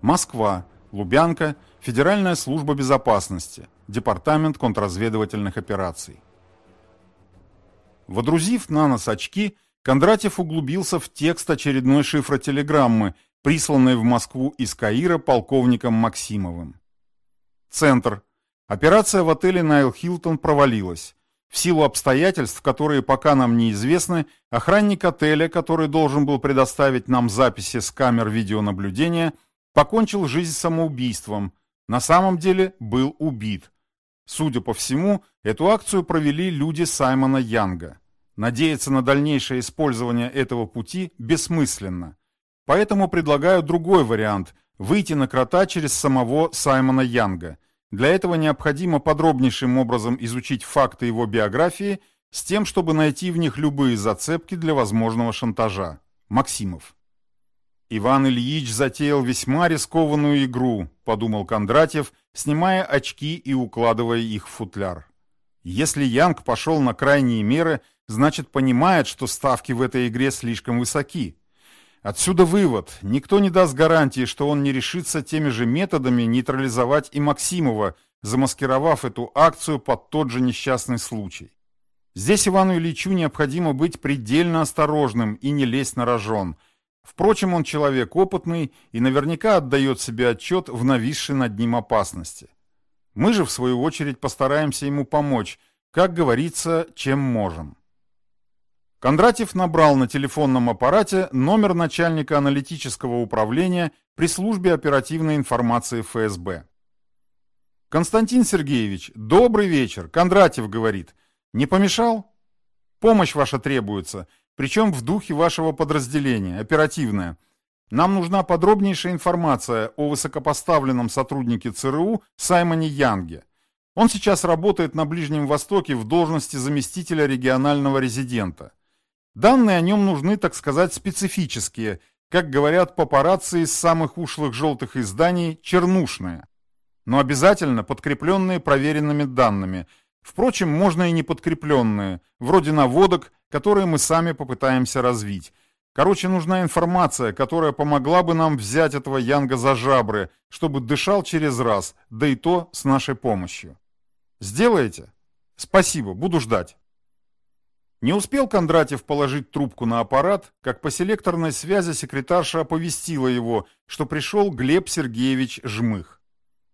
Москва, Лубянка, Федеральная служба безопасности, Департамент контрразведывательных операций. Водрузив на нос очки, Кондратьев углубился в текст очередной шифротелеграммы, присланной в Москву из Каира полковником Максимовым. Центр. Операция в отеле Найл Хилтон провалилась. В силу обстоятельств, которые пока нам неизвестны, охранник отеля, который должен был предоставить нам записи с камер видеонаблюдения, покончил жизнь самоубийством. На самом деле был убит. Судя по всему, эту акцию провели люди Саймона Янга. Надеяться на дальнейшее использование этого пути бессмысленно. Поэтому предлагаю другой вариант – выйти на крота через самого Саймона Янга – для этого необходимо подробнейшим образом изучить факты его биографии с тем, чтобы найти в них любые зацепки для возможного шантажа. Максимов. Иван Ильич затеял весьма рискованную игру, подумал Кондратьев, снимая очки и укладывая их в футляр. Если Янг пошел на крайние меры, значит понимает, что ставки в этой игре слишком высоки. Отсюда вывод. Никто не даст гарантии, что он не решится теми же методами нейтрализовать и Максимова, замаскировав эту акцию под тот же несчастный случай. Здесь Ивану Ильичу необходимо быть предельно осторожным и не лезть на рожон. Впрочем, он человек опытный и наверняка отдает себе отчет в нависшей над ним опасности. Мы же, в свою очередь, постараемся ему помочь, как говорится, чем можем. Кондратьев набрал на телефонном аппарате номер начальника аналитического управления при службе оперативной информации ФСБ. «Константин Сергеевич, добрый вечер. Кондратьев говорит. Не помешал? Помощь ваша требуется, причем в духе вашего подразделения, оперативная. Нам нужна подробнейшая информация о высокопоставленном сотруднике ЦРУ Саймоне Янге. Он сейчас работает на Ближнем Востоке в должности заместителя регионального резидента. Данные о нем нужны, так сказать, специфические, как говорят папарацци из самых ушлых желтых изданий, чернушные. Но обязательно подкрепленные проверенными данными. Впрочем, можно и не подкрепленные, вроде наводок, которые мы сами попытаемся развить. Короче, нужна информация, которая помогла бы нам взять этого Янга за жабры, чтобы дышал через раз, да и то с нашей помощью. Сделаете? Спасибо, буду ждать. Не успел Кондратьев положить трубку на аппарат, как по селекторной связи секретарша оповестила его, что пришел Глеб Сергеевич Жмых.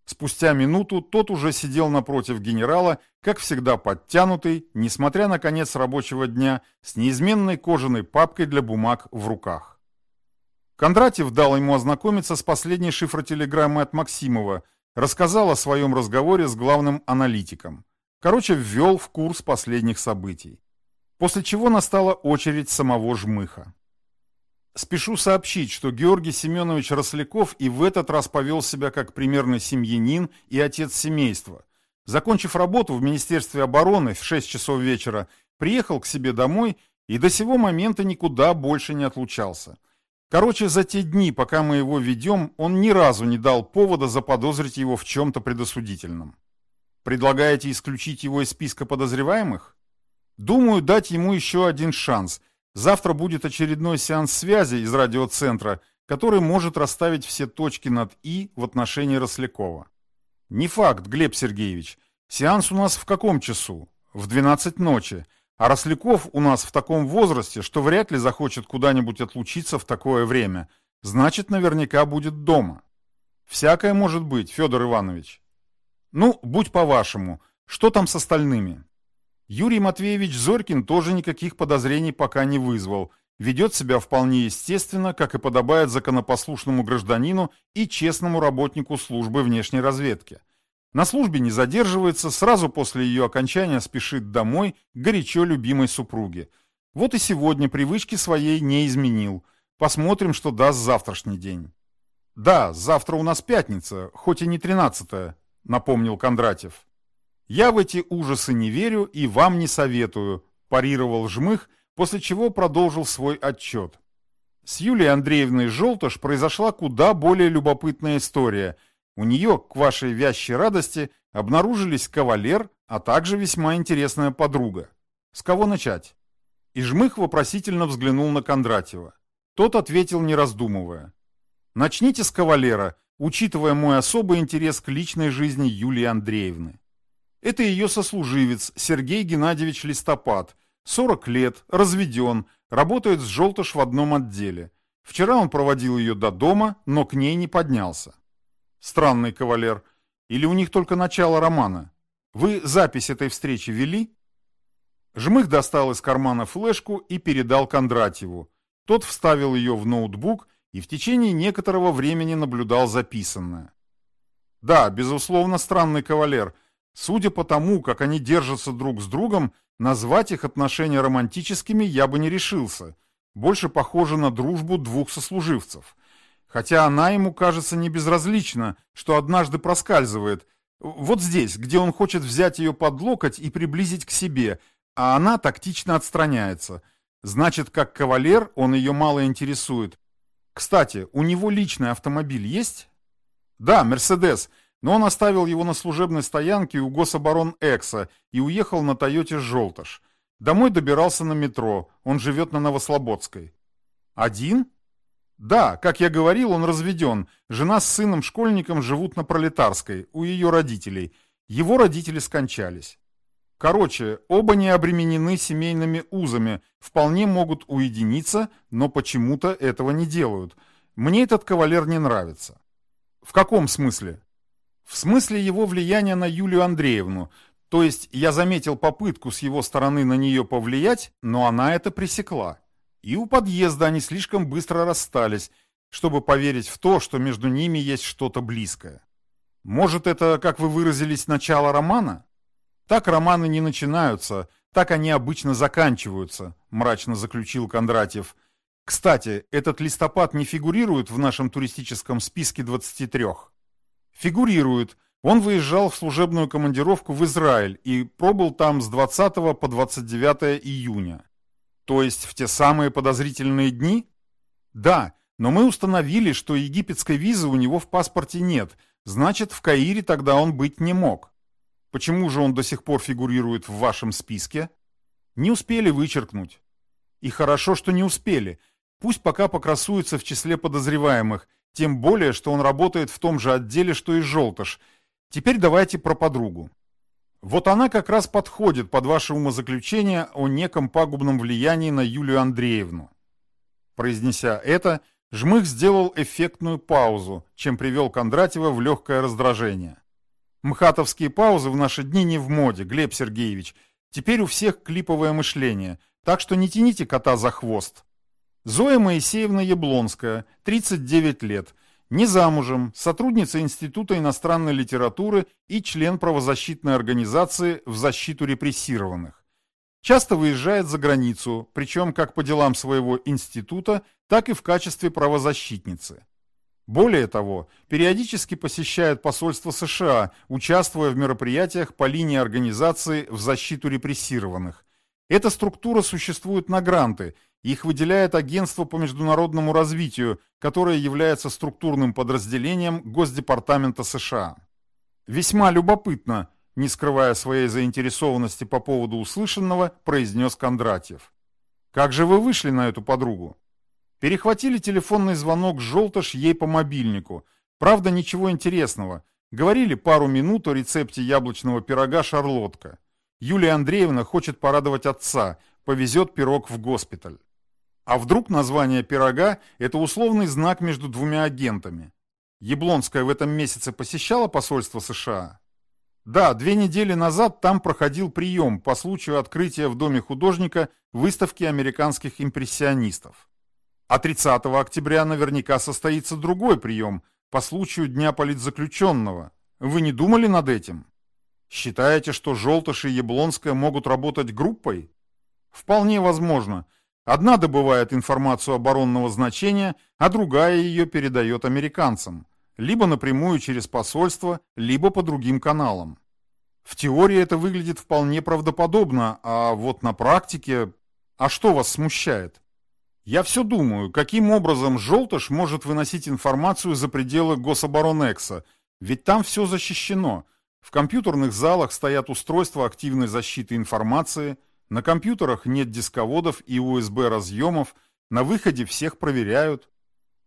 Спустя минуту тот уже сидел напротив генерала, как всегда подтянутый, несмотря на конец рабочего дня, с неизменной кожаной папкой для бумаг в руках. Кондратьев дал ему ознакомиться с последней шифротелеграммой от Максимова, рассказал о своем разговоре с главным аналитиком. Короче, ввел в курс последних событий. После чего настала очередь самого Жмыха. Спешу сообщить, что Георгий Семенович Росляков и в этот раз повел себя как примерный семьянин и отец семейства. Закончив работу в Министерстве обороны в 6 часов вечера, приехал к себе домой и до сего момента никуда больше не отлучался. Короче, за те дни, пока мы его ведем, он ни разу не дал повода заподозрить его в чем-то предосудительном. Предлагаете исключить его из списка подозреваемых? Думаю, дать ему еще один шанс. Завтра будет очередной сеанс связи из радиоцентра, который может расставить все точки над «и» в отношении Рослякова. Не факт, Глеб Сергеевич. Сеанс у нас в каком часу? В 12 ночи. А Росляков у нас в таком возрасте, что вряд ли захочет куда-нибудь отлучиться в такое время. Значит, наверняка будет дома. Всякое может быть, Федор Иванович. Ну, будь по-вашему. Что там с остальными? Юрий Матвеевич Зорькин тоже никаких подозрений пока не вызвал. Ведет себя вполне естественно, как и подобает законопослушному гражданину и честному работнику службы внешней разведки. На службе не задерживается, сразу после ее окончания спешит домой к горячо любимой супруге. Вот и сегодня привычки своей не изменил. Посмотрим, что даст завтрашний день. «Да, завтра у нас пятница, хоть и не тринадцатая», — напомнил Кондратьев. «Я в эти ужасы не верю и вам не советую», – парировал Жмых, после чего продолжил свой отчет. С Юлией Андреевной Желтыш произошла куда более любопытная история. У нее, к вашей вящей радости, обнаружились кавалер, а также весьма интересная подруга. С кого начать? И Жмых вопросительно взглянул на Кондратьева. Тот ответил, не раздумывая. «Начните с кавалера, учитывая мой особый интерес к личной жизни Юлии Андреевны. Это ее сослуживец Сергей Геннадьевич Листопад, 40 лет, разведен, работает с Желтыш в одном отделе. Вчера он проводил ее до дома, но к ней не поднялся. Странный кавалер. Или у них только начало романа? Вы запись этой встречи вели? Жмых достал из кармана флешку и передал Кондратьеву. Тот вставил ее в ноутбук и в течение некоторого времени наблюдал записанное. Да, безусловно, странный кавалер. Судя по тому, как они держатся друг с другом, назвать их отношения романтическими я бы не решился. Больше похоже на дружбу двух сослуживцев. Хотя она ему кажется не безразлична, что однажды проскальзывает. Вот здесь, где он хочет взять ее под локоть и приблизить к себе, а она тактично отстраняется. Значит, как кавалер он ее мало интересует. Кстати, у него личный автомобиль есть? Да, Мерседес, но он оставил его на служебной стоянке у гособорон Экса и уехал на Тойоте Желтыш. Домой добирался на метро, он живет на Новослободской. Один? Да, как я говорил, он разведен. Жена с сыном-школьником живут на Пролетарской, у ее родителей. Его родители скончались. Короче, оба не обременены семейными узами, вполне могут уединиться, но почему-то этого не делают. Мне этот кавалер не нравится. В каком смысле? В смысле его влияния на Юлию Андреевну. То есть я заметил попытку с его стороны на нее повлиять, но она это пресекла. И у подъезда они слишком быстро расстались, чтобы поверить в то, что между ними есть что-то близкое. Может, это, как вы выразились, начало романа? Так романы не начинаются, так они обычно заканчиваются, мрачно заключил Кондратьев. Кстати, этот листопад не фигурирует в нашем туристическом списке 23. Фигурирует. Он выезжал в служебную командировку в Израиль и пробыл там с 20 по 29 июня. То есть в те самые подозрительные дни? Да, но мы установили, что египетской визы у него в паспорте нет, значит, в Каире тогда он быть не мог. Почему же он до сих пор фигурирует в вашем списке? Не успели вычеркнуть. И хорошо, что не успели. Пусть пока покрасуется в числе подозреваемых, тем более, что он работает в том же отделе, что и Желтыш. Теперь давайте про подругу. Вот она как раз подходит под ваше умозаключение о неком пагубном влиянии на Юлию Андреевну. Произнеся это, Жмых сделал эффектную паузу, чем привел Кондратьева в легкое раздражение. Мхатовские паузы в наши дни не в моде, Глеб Сергеевич. Теперь у всех клиповое мышление, так что не тяните кота за хвост. Зоя Моисеевна Яблонская, 39 лет, не замужем, сотрудница Института иностранной литературы и член правозащитной организации в защиту репрессированных. Часто выезжает за границу, причем как по делам своего института, так и в качестве правозащитницы. Более того, периодически посещает посольство США, участвуя в мероприятиях по линии организации в защиту репрессированных. Эта структура существует на гранты, их выделяет Агентство по международному развитию, которое является структурным подразделением Госдепартамента США. Весьма любопытно, не скрывая своей заинтересованности по поводу услышанного, произнес Кондратьев. Как же вы вышли на эту подругу? Перехватили телефонный звонок Желтыш ей по мобильнику. Правда, ничего интересного. Говорили пару минут о рецепте яблочного пирога «Шарлотка». Юлия Андреевна хочет порадовать отца, повезет пирог в госпиталь. А вдруг название пирога – это условный знак между двумя агентами? Яблонская в этом месяце посещала посольство США? Да, две недели назад там проходил прием по случаю открытия в Доме художника выставки американских импрессионистов. А 30 октября наверняка состоится другой прием по случаю Дня политзаключенного. Вы не думали над этим? Считаете, что Желтыш и Яблонская могут работать группой? Вполне возможно. Одна добывает информацию оборонного значения, а другая ее передает американцам. Либо напрямую через посольство, либо по другим каналам. В теории это выглядит вполне правдоподобно, а вот на практике... А что вас смущает? Я все думаю, каким образом Желтыш может выносить информацию за пределы Гособоронекса, ведь там все защищено. В компьютерных залах стоят устройства активной защиты информации, на компьютерах нет дисководов и USB-разъемов, на выходе всех проверяют.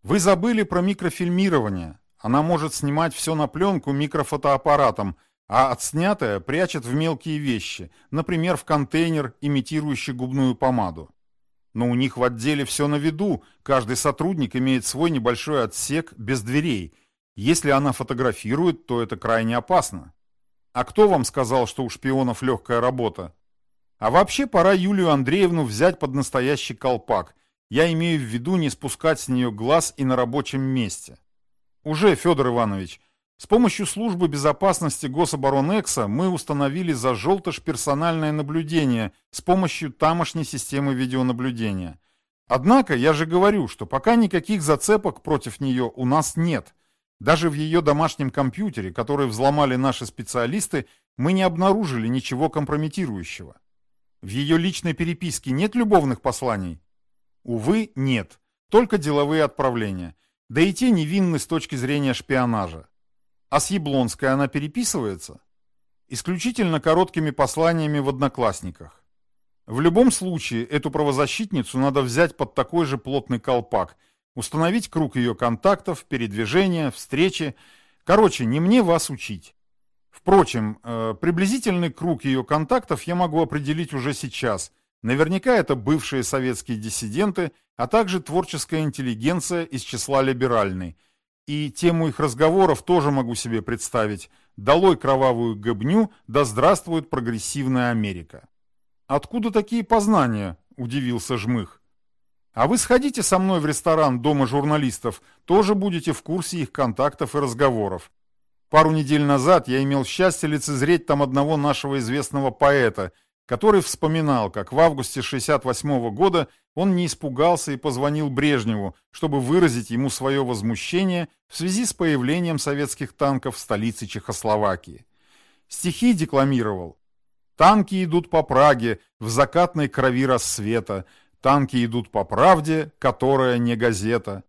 Вы забыли про микрофильмирование. Она может снимать все на пленку микрофотоаппаратом, а отснятое прячет в мелкие вещи, например, в контейнер, имитирующий губную помаду. Но у них в отделе все на виду, каждый сотрудник имеет свой небольшой отсек без дверей. Если она фотографирует, то это крайне опасно. А кто вам сказал, что у шпионов легкая работа? А вообще пора Юлию Андреевну взять под настоящий колпак. Я имею в виду не спускать с нее глаз и на рабочем месте. Уже, Федор Иванович, с помощью службы безопасности Гособоронэкса мы установили за желтыш персональное наблюдение с помощью тамошней системы видеонаблюдения. Однако я же говорю, что пока никаких зацепок против нее у нас нет. Даже в ее домашнем компьютере, который взломали наши специалисты, мы не обнаружили ничего компрометирующего. В ее личной переписке нет любовных посланий? Увы, нет. Только деловые отправления. Да и те невинны с точки зрения шпионажа. А с Яблонской она переписывается? Исключительно короткими посланиями в одноклассниках. В любом случае, эту правозащитницу надо взять под такой же плотный колпак, установить круг ее контактов, передвижения, встречи. Короче, не мне вас учить. Впрочем, э, приблизительный круг ее контактов я могу определить уже сейчас. Наверняка это бывшие советские диссиденты, а также творческая интеллигенция из числа либеральной – и тему их разговоров тоже могу себе представить. Долой кровавую гобню, да здравствует прогрессивная Америка. Откуда такие познания? Удивился Жмых. А вы сходите со мной в ресторан Дома журналистов, тоже будете в курсе их контактов и разговоров. Пару недель назад я имел счастье лицезреть там одного нашего известного поэта – который вспоминал, как в августе 68 года он не испугался и позвонил Брежневу, чтобы выразить ему свое возмущение в связи с появлением советских танков в столице Чехословакии. Стихи декламировал. «Танки идут по Праге, в закатной крови рассвета, танки идут по правде, которая не газета».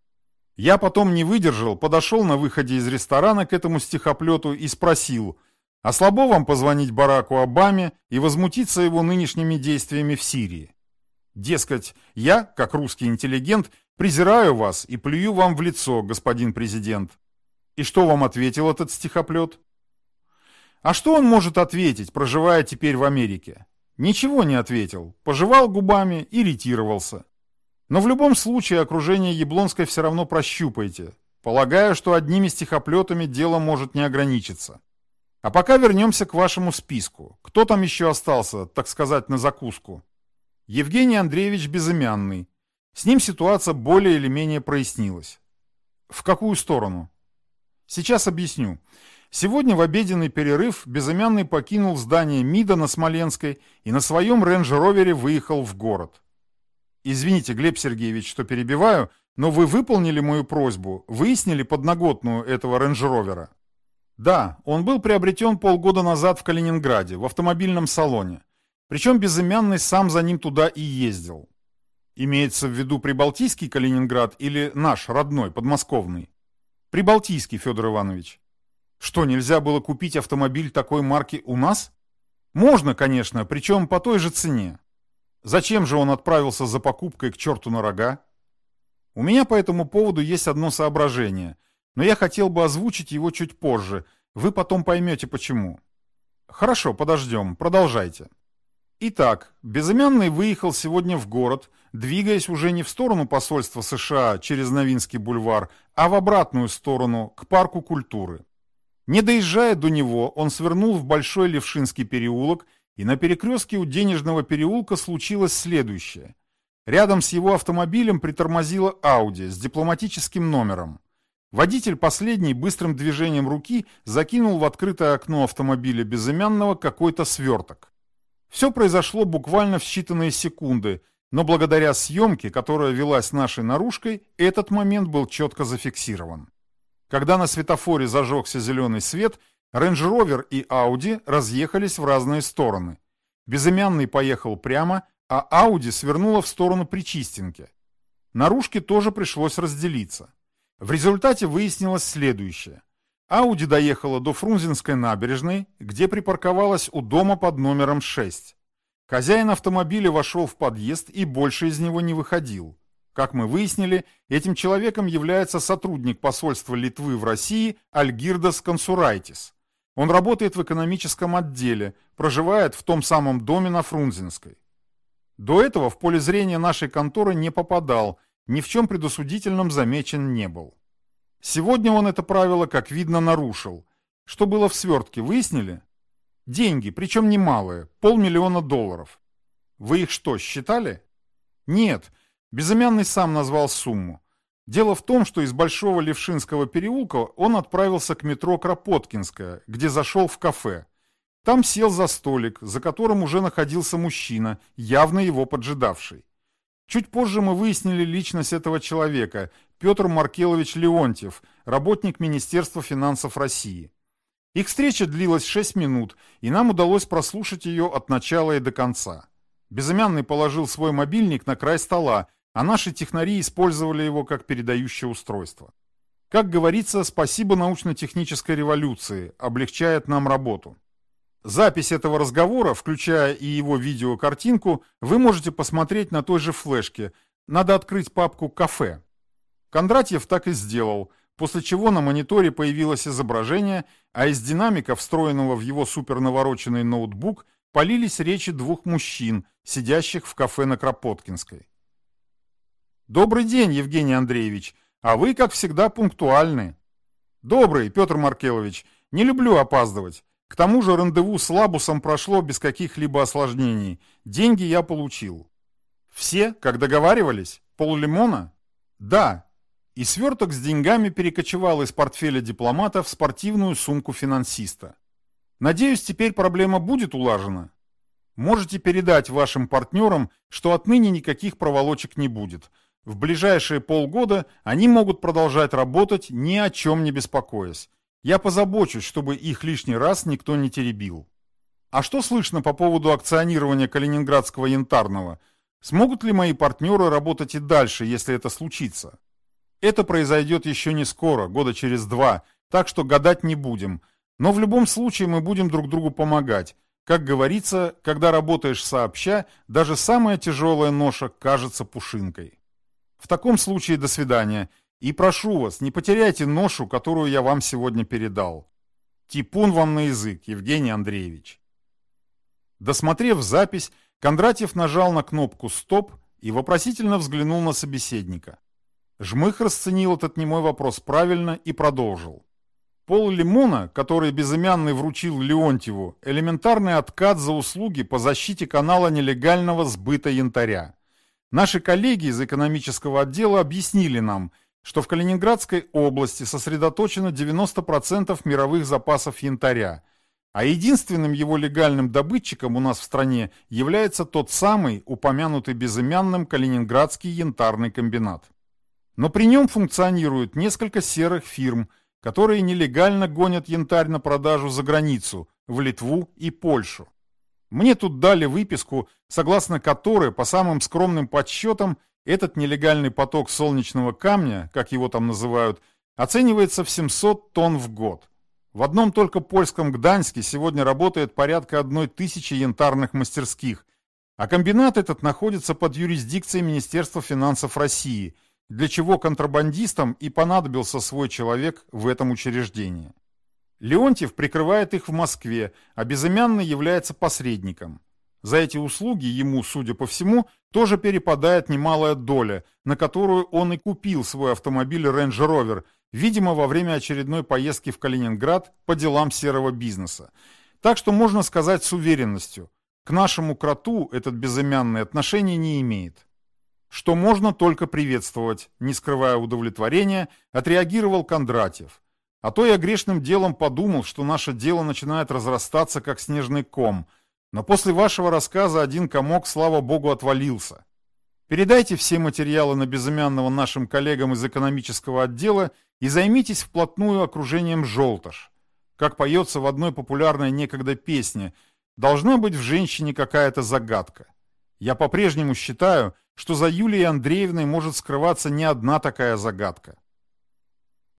Я потом не выдержал, подошел на выходе из ресторана к этому стихоплету и спросил – а слабо вам позвонить Бараку Обаме и возмутиться его нынешними действиями в Сирии. Дескать, я, как русский интеллигент, презираю вас и плюю вам в лицо, господин президент. И что вам ответил этот стихоплет? А что он может ответить, проживая теперь в Америке? Ничего не ответил, пожевал губами и ретировался. Но в любом случае окружение Яблонской все равно прощупайте. Полагаю, что одними стихоплетами дело может не ограничиться. А пока вернемся к вашему списку. Кто там еще остался, так сказать, на закуску? Евгений Андреевич Безымянный. С ним ситуация более или менее прояснилась. В какую сторону? Сейчас объясню. Сегодня в обеденный перерыв Безымянный покинул здание МИДа на Смоленской и на своем рейндж-ровере выехал в город. Извините, Глеб Сергеевич, что перебиваю, но вы выполнили мою просьбу, выяснили подноготную этого рейндж-ровера. Да, он был приобретен полгода назад в Калининграде, в автомобильном салоне. Причем безымянный сам за ним туда и ездил. Имеется в виду Прибалтийский Калининград или наш, родной, подмосковный? Прибалтийский, Федор Иванович. Что, нельзя было купить автомобиль такой марки у нас? Можно, конечно, причем по той же цене. Зачем же он отправился за покупкой к черту на рога? У меня по этому поводу есть одно соображение – но я хотел бы озвучить его чуть позже. Вы потом поймете, почему. Хорошо, подождем. Продолжайте. Итак, Безымянный выехал сегодня в город, двигаясь уже не в сторону посольства США через Новинский бульвар, а в обратную сторону, к парку культуры. Не доезжая до него, он свернул в Большой Левшинский переулок, и на перекрестке у Денежного переулка случилось следующее. Рядом с его автомобилем притормозила Ауди с дипломатическим номером. Водитель последний быстрым движением руки закинул в открытое окно автомобиля безымянного какой-то сверток. Все произошло буквально в считанные секунды, но благодаря съемке, которая велась нашей наружкой, этот момент был четко зафиксирован. Когда на светофоре зажегся зеленый свет, Range Rover и Audi разъехались в разные стороны. Безымянный поехал прямо, а Audi свернула в сторону Причистенки. Наружке тоже пришлось разделиться. В результате выяснилось следующее. Ауди доехала до Фрунзенской набережной, где припарковалась у дома под номером 6. Хозяин автомобиля вошел в подъезд и больше из него не выходил. Как мы выяснили, этим человеком является сотрудник посольства Литвы в России Альгирдас Консурайтис. Он работает в экономическом отделе, проживает в том самом доме на Фрунзенской. До этого в поле зрения нашей конторы не попадал, ни в чем предосудительном замечен не был. Сегодня он это правило, как видно, нарушил. Что было в свертке, выяснили? Деньги, причем немалые, полмиллиона долларов. Вы их что, считали? Нет, безымянный сам назвал сумму. Дело в том, что из Большого Левшинского переулка он отправился к метро Кропоткинская, где зашел в кафе. Там сел за столик, за которым уже находился мужчина, явно его поджидавший. Чуть позже мы выяснили личность этого человека, Петр Маркелович Леонтьев, работник Министерства финансов России. Их встреча длилась 6 минут, и нам удалось прослушать ее от начала и до конца. Безымянный положил свой мобильник на край стола, а наши технари использовали его как передающее устройство. Как говорится, спасибо научно-технической революции, облегчает нам работу. Запись этого разговора, включая и его видеокартинку, вы можете посмотреть на той же флешке. Надо открыть папку «Кафе». Кондратьев так и сделал, после чего на мониторе появилось изображение, а из динамика, встроенного в его супернавороченный ноутбук, полились речи двух мужчин, сидящих в кафе на Кропоткинской. «Добрый день, Евгений Андреевич, а вы, как всегда, пунктуальны». «Добрый, Петр Маркелович, не люблю опаздывать. К тому же рандеву с Лабусом прошло без каких-либо осложнений. Деньги я получил. Все, как договаривались? Пол лимона? Да. И сверток с деньгами перекочевал из портфеля дипломата в спортивную сумку финансиста. Надеюсь, теперь проблема будет улажена. Можете передать вашим партнерам, что отныне никаких проволочек не будет. В ближайшие полгода они могут продолжать работать, ни о чем не беспокоясь. Я позабочусь, чтобы их лишний раз никто не теребил. А что слышно по поводу акционирования Калининградского янтарного? Смогут ли мои партнеры работать и дальше, если это случится? Это произойдет еще не скоро, года через два, так что гадать не будем. Но в любом случае мы будем друг другу помогать. Как говорится, когда работаешь сообща, даже самая тяжелая ноша кажется пушинкой. В таком случае до свидания. И прошу вас, не потеряйте ношу, которую я вам сегодня передал. Типун вам на язык, Евгений Андреевич. Досмотрев запись, Кондратьев нажал на кнопку «Стоп» и вопросительно взглянул на собеседника. Жмых расценил этот немой вопрос правильно и продолжил. Пол Лимона, который безымянный вручил Леонтьеву, элементарный откат за услуги по защите канала нелегального сбыта янтаря. Наши коллеги из экономического отдела объяснили нам, что в Калининградской области сосредоточено 90% мировых запасов янтаря, а единственным его легальным добытчиком у нас в стране является тот самый, упомянутый безымянным Калининградский янтарный комбинат. Но при нем функционирует несколько серых фирм, которые нелегально гонят янтарь на продажу за границу, в Литву и Польшу. Мне тут дали выписку, согласно которой, по самым скромным подсчетам, этот нелегальный поток солнечного камня, как его там называют, оценивается в 700 тонн в год. В одном только польском Гданьске сегодня работает порядка одной тысячи янтарных мастерских, а комбинат этот находится под юрисдикцией Министерства финансов России, для чего контрабандистам и понадобился свой человек в этом учреждении. Леонтьев прикрывает их в Москве, а безымянный является посредником. За эти услуги ему, судя по всему, тоже перепадает немалая доля, на которую он и купил свой автомобиль Range Rover, видимо, во время очередной поездки в Калининград по делам серого бизнеса. Так что можно сказать с уверенностью, к нашему кроту этот безымянный отношения не имеет. Что можно только приветствовать, не скрывая удовлетворения, отреагировал Кондратьев. А то я грешным делом подумал, что наше дело начинает разрастаться, как снежный ком – но после вашего рассказа один комок, слава богу, отвалился. Передайте все материалы на безымянного нашим коллегам из экономического отдела и займитесь вплотную окружением «Желтыш». Как поется в одной популярной некогда песне, должна быть в женщине какая-то загадка. Я по-прежнему считаю, что за Юлией Андреевной может скрываться не одна такая загадка.